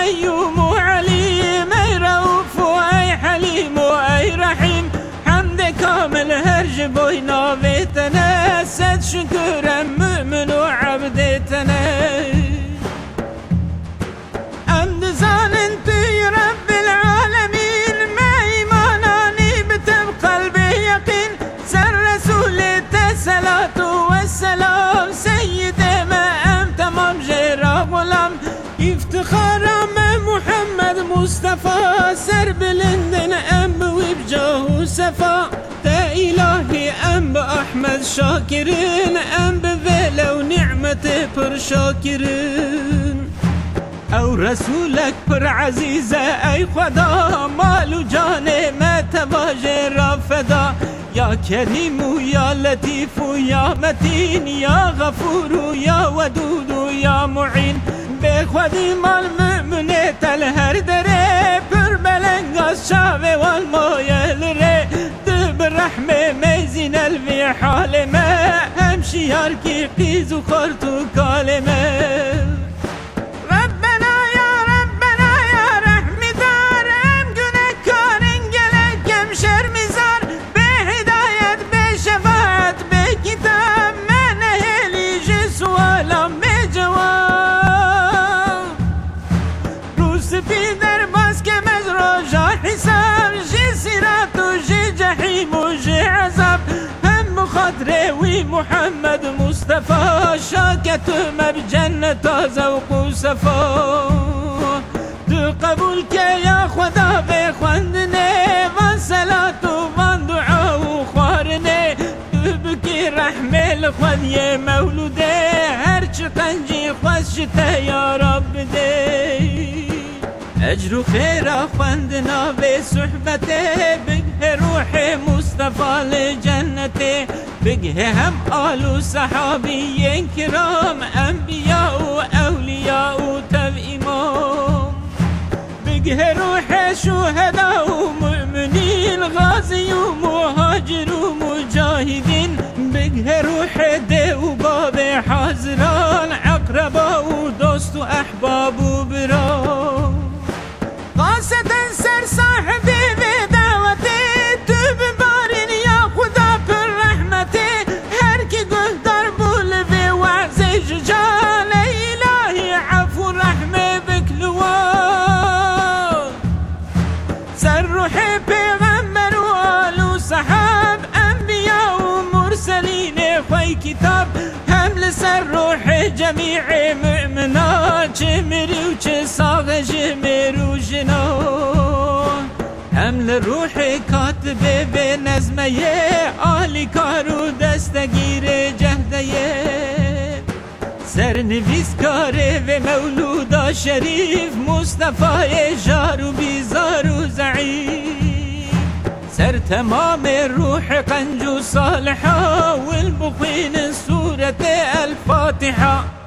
قيوم وعليم أي رؤوف وأي حليم وأي رحيم. حمد كامل هرج بوينا بيتنا سد شكرا مؤمن وعبدتنا. مصطفى سر بلندن أم وبجاه سفا تا إلهي أم بأحمد شاكرين أم بفيلة ونعمة بر شاكرين أو رسولك پر عزیزه ای خدا مال و جان ما تواجه را فدا یا کریم و یا لطیف و یا غفور و ودود و یا معین به خودی الوی حال ما هم شیار کی قیز و خورت و کالمه. محمد مصطفى شاكت ما بجنة ذوق وصفا تو قبول که یا خدا به خوندنه و صلات و دعا و خوارنه تو بکی یه مولوده هرچی قنجی خوشته رب ده اجر و خیر خوندنا به صحبته بگه روح مصطفى لجنته. بگه هم آلو صحابی کرام روح جميع مؤمنات جمري ساغ جمر و جنا هم لروح به نظمه آلی کارو دستگیر جهده. سر نویس کاره و مولودا شریف مصطفی جارو بیزار و زعیف سر تمام الروح قنج صالحة والمخين سورة Help.